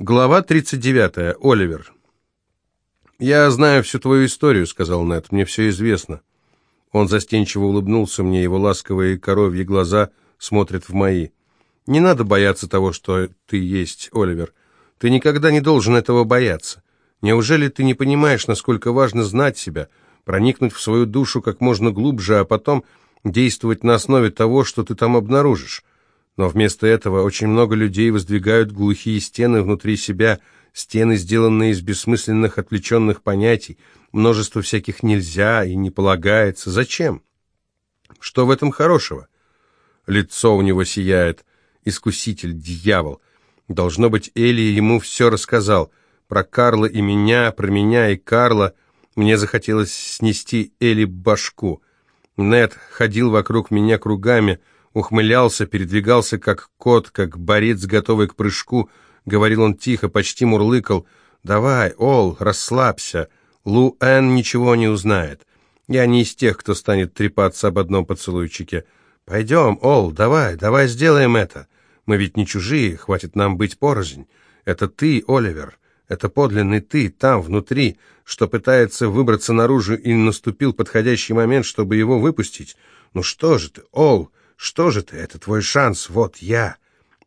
Глава 39. Оливер. «Я знаю всю твою историю», — сказал Нед. «Мне все известно». Он застенчиво улыбнулся мне, его ласковые коровьи глаза смотрят в мои. «Не надо бояться того, что ты есть, Оливер. Ты никогда не должен этого бояться. Неужели ты не понимаешь, насколько важно знать себя, проникнуть в свою душу как можно глубже, а потом действовать на основе того, что ты там обнаружишь? Но вместо этого очень много людей воздвигают глухие стены внутри себя, стены, сделанные из бессмысленных отвлеченных понятий, множество всяких нельзя и не полагается. Зачем? Что в этом хорошего? Лицо у него сияет. Искуситель, дьявол. Должно быть, Эли ему все рассказал. Про Карла и меня, про меня и Карла. Мне захотелось снести Эли башку. Нед ходил вокруг меня кругами, ухмылялся, передвигался как кот, как борец, готовый к прыжку. Говорил он тихо, почти мурлыкал. «Давай, Ол, расслабься. Лу Эн ничего не узнает. Я не из тех, кто станет трепаться об одном поцелуйчике. Пойдем, Ол, давай, давай сделаем это. Мы ведь не чужие, хватит нам быть порознь. Это ты, Оливер. Это подлинный ты, там, внутри, что пытается выбраться наружу, и наступил подходящий момент, чтобы его выпустить. Ну что же ты, Ол, что же ты? Это твой шанс. Вот я.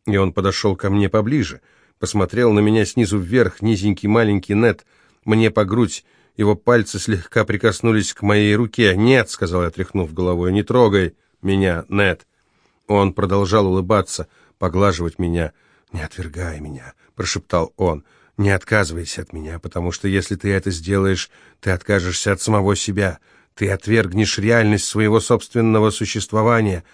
И он подошел ко мне поближе. Посмотрел на меня снизу вверх, низенький маленький Нет, мне по грудь. Его пальцы слегка прикоснулись к моей руке. «Нет», — сказал я, тряхнув головой, — «не трогай меня, Нет. Он продолжал улыбаться, поглаживать меня. «Не отвергай меня», — прошептал он. «Не отказывайся от меня, потому что если ты это сделаешь, ты откажешься от самого себя. Ты отвергнешь реальность своего собственного существования».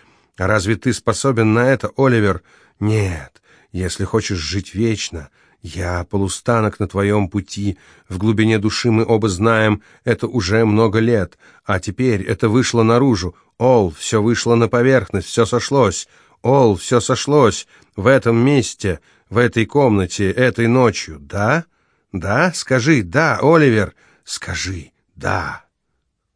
Разве ты способен на это, Оливер? Нет. Если хочешь жить вечно, я полустанок на твоем пути. В глубине души мы оба знаем, это уже много лет. А теперь это вышло наружу. Ол, все вышло на поверхность, все сошлось. Ол, все сошлось. В этом месте, в этой комнате, этой ночью. Да? Да? Скажи «да», Оливер. Скажи «да».